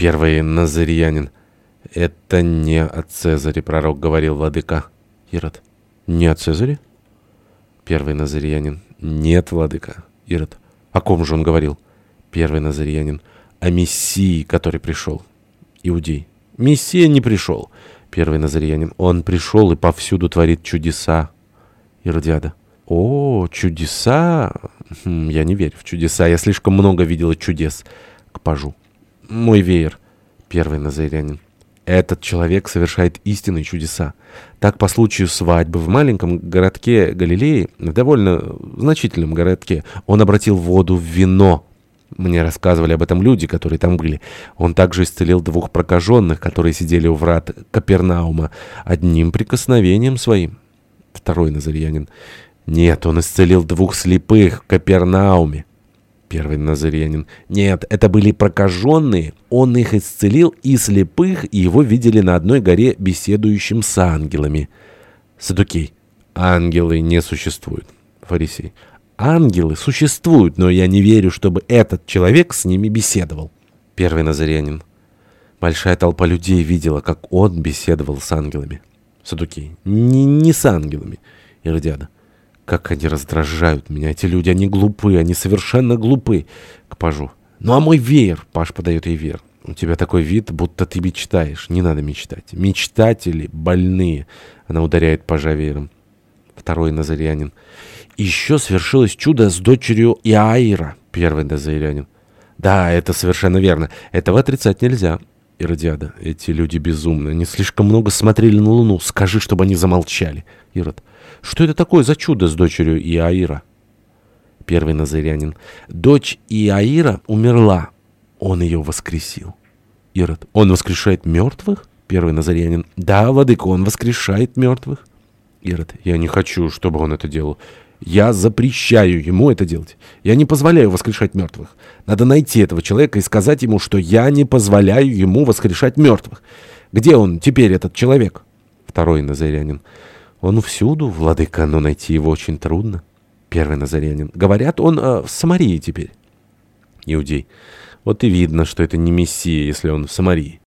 Первый назариянин. «Это не о Цезаре пророк говорил, владыка». Ирод. «Не о Цезаре?» Первый назариянин. «Нет, владыка». Ирод. «О ком же он говорил?» Первый назариянин. «О Мессии, который пришел». Иудей. «Мессия не пришел». Первый назариянин. «Он пришел и повсюду творит чудеса». Иродиада. «О, чудеса!» хм, «Я не верю в чудеса. Я слишком много видела чудес». К пажу. «Мой веер». Первый назариянин. Этот человек совершает истинные чудеса. Так по случаю свадьбы в маленьком городке Галилеи, в довольно значительном городке, он обратил воду в вино. Мне рассказывали об этом люди, которые там были. Он также исцелил двух прокаженных, которые сидели у врат Капернаума, одним прикосновением своим. Второй назарянин. Нет, он исцелил двух слепых в Капернауме. Первый Назарянин. Нет, это были прокаженные. Он их исцелил и слепых, и его видели на одной горе беседующим с ангелами. Садукей. Ангелы не существуют. Фарисей. Ангелы существуют, но я не верю, чтобы этот человек с ними беседовал. Первый Назарянин. Большая толпа людей видела, как он беседовал с ангелами. Садукей. Не, не с ангелами. Иродиада. Как они раздражают меня, эти люди, они глупы, они совершенно глупы. К пажу. Ну а мой веер, Паш подает ей веер. У тебя такой вид, будто ты мечтаешь. Не надо мечтать. Мечтатели больные. Она ударяет пажа веером. Второй назарянин. Еще свершилось чудо с дочерью Иаира. Первый назарянин. Да, это совершенно верно. Этого отрицать нельзя. Иродиада. Эти люди безумны. Они слишком много смотрели на Луну. Скажи, чтобы они замолчали. Ирод. Что это такое за чудо с дочерью Иаира? Первый назырянин. Дочь Иаира умерла. Он ее воскресил. Ирод. Он воскрешает мертвых? Первый назарянин. Да, владыка, он воскрешает мертвых. Ирод. Я не хочу, чтобы он это делал. Я запрещаю ему это делать. Я не позволяю воскрешать мертвых. Надо найти этого человека и сказать ему, что я не позволяю ему воскрешать мертвых. Где он теперь, этот человек? Второй назарянин. Он всюду, владыка, но найти его очень трудно. Первый назарянин. Говорят, он э, в Самарии теперь. Иудей. Вот и видно, что это не Мессия, если он в Самарии.